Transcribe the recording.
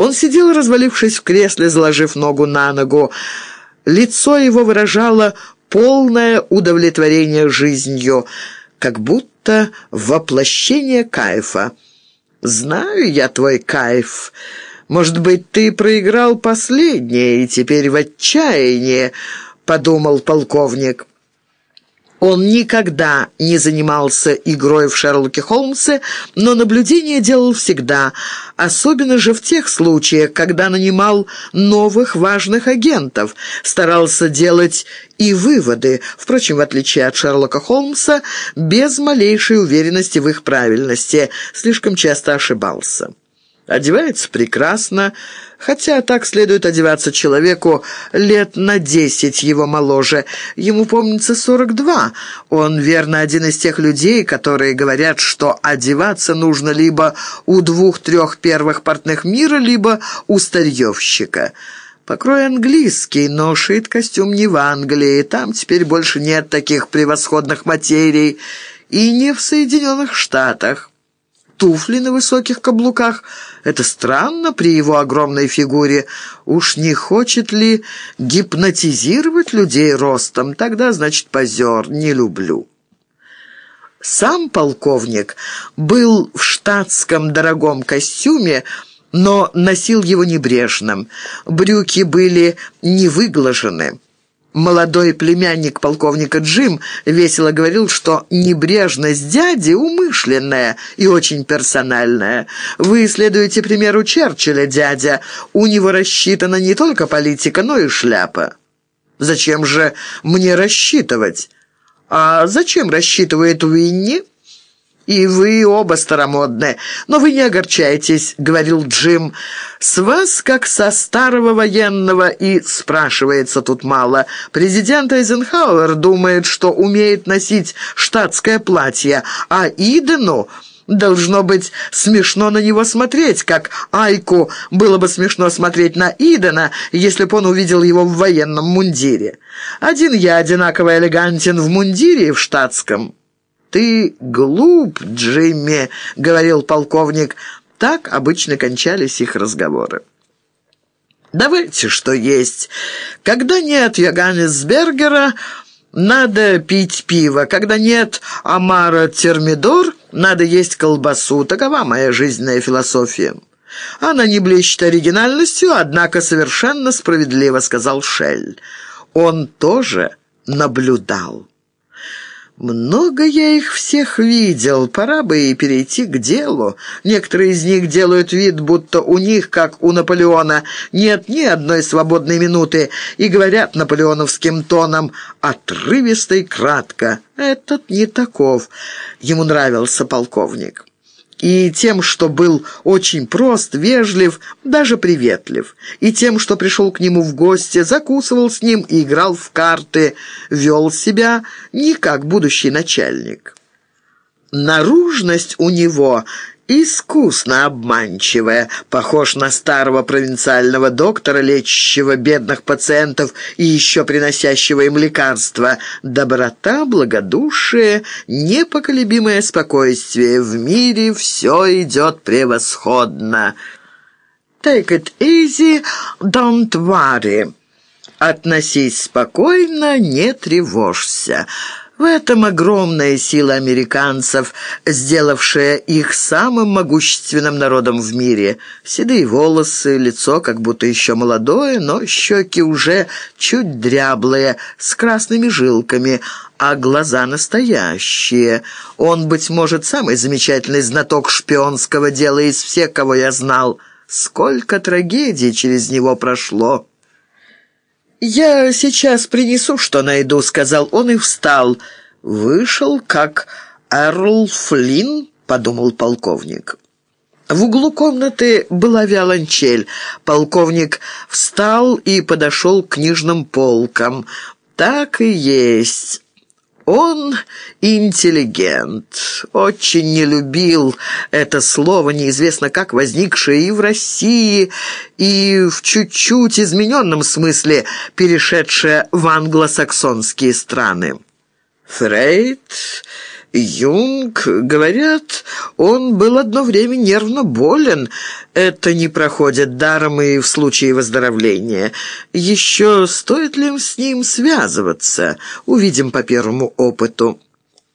Он сидел, развалившись в кресле, заложив ногу на ногу. Лицо его выражало полное удовлетворение жизнью, как будто воплощение кайфа. «Знаю я твой кайф. Может быть, ты проиграл последнее и теперь в отчаянии», — подумал полковник. Он никогда не занимался игрой в Шерлоке Холмсе, но наблюдение делал всегда, особенно же в тех случаях, когда нанимал новых важных агентов, старался делать и выводы, впрочем, в отличие от Шерлока Холмса, без малейшей уверенности в их правильности, слишком часто ошибался. Одевается прекрасно, хотя так следует одеваться человеку лет на десять его моложе. Ему помнится сорок два. Он, верно, один из тех людей, которые говорят, что одеваться нужно либо у двух-трех первых портных мира, либо у старьевщика. Покрой английский, но шит костюм не в Англии. Там теперь больше нет таких превосходных материй. И не в Соединенных Штатах туфли на высоких каблуках. Это странно при его огромной фигуре. Уж не хочет ли гипнотизировать людей ростом? Тогда, значит, позер. Не люблю. Сам полковник был в штатском дорогом костюме, но носил его небрежным. Брюки были не выглажены. Молодой племянник полковника Джим весело говорил, что небрежность дяди умышленная и очень персональная. Вы следуете примеру Черчилля, дядя. У него рассчитана не только политика, но и шляпа. Зачем же мне рассчитывать? А зачем рассчитывает Уинни? «И вы оба старомодные. Но вы не огорчайтесь», — говорил Джим. «С вас, как со старого военного, и спрашивается тут мало. Президент Эйзенхауэр думает, что умеет носить штатское платье, а Идену...» Должно быть смешно на него смотреть, как Айку было бы смешно смотреть на Идена, если бы он увидел его в военном мундире. Один я одинаково элегантен в мундире и в штатском». «Ты глуп, Джимми», — говорил полковник. Так обычно кончались их разговоры. «Давайте, что есть. Когда нет Йоганнесбергера, надо пить пиво. Когда нет Амара Термидор, надо есть колбасу. Такова моя жизненная философия». «Она не блещет оригинальностью, однако совершенно справедливо», — сказал Шель. Он тоже наблюдал. «Много я их всех видел, пора бы и перейти к делу. Некоторые из них делают вид, будто у них, как у Наполеона, нет ни одной свободной минуты, и говорят наполеоновским тоном отрывисто и кратко. Этот не таков. Ему нравился полковник» и тем, что был очень прост, вежлив, даже приветлив, и тем, что пришел к нему в гости, закусывал с ним и играл в карты, вел себя не как будущий начальник. Наружность у него искусно обманчивая, похож на старого провинциального доктора, лечащего бедных пациентов и еще приносящего им лекарства. Доброта, благодушие, непоколебимое спокойствие. В мире все идет превосходно. «Take it easy, don't worry». «Относись спокойно, не тревожься». В этом огромная сила американцев, сделавшая их самым могущественным народом в мире. Седые волосы, лицо как будто еще молодое, но щеки уже чуть дряблые, с красными жилками, а глаза настоящие. Он, быть может, самый замечательный знаток шпионского дела из всех, кого я знал. Сколько трагедий через него прошло!» «Я сейчас принесу, что найду», — сказал он и встал. «Вышел, как Эрл Флинн», — подумал полковник. В углу комнаты была виолончель. Полковник встал и подошел к книжным полкам. «Так и есть». Он интеллигент, очень не любил это слово, неизвестно как возникшее и в России, и в чуть-чуть измененном смысле перешедшее в англосаксонские страны. Фрейд Юнг, говорят, он был одно время нервно болен. Это не проходит даром и в случае выздоровления. Еще стоит ли с ним связываться? Увидим по первому опыту».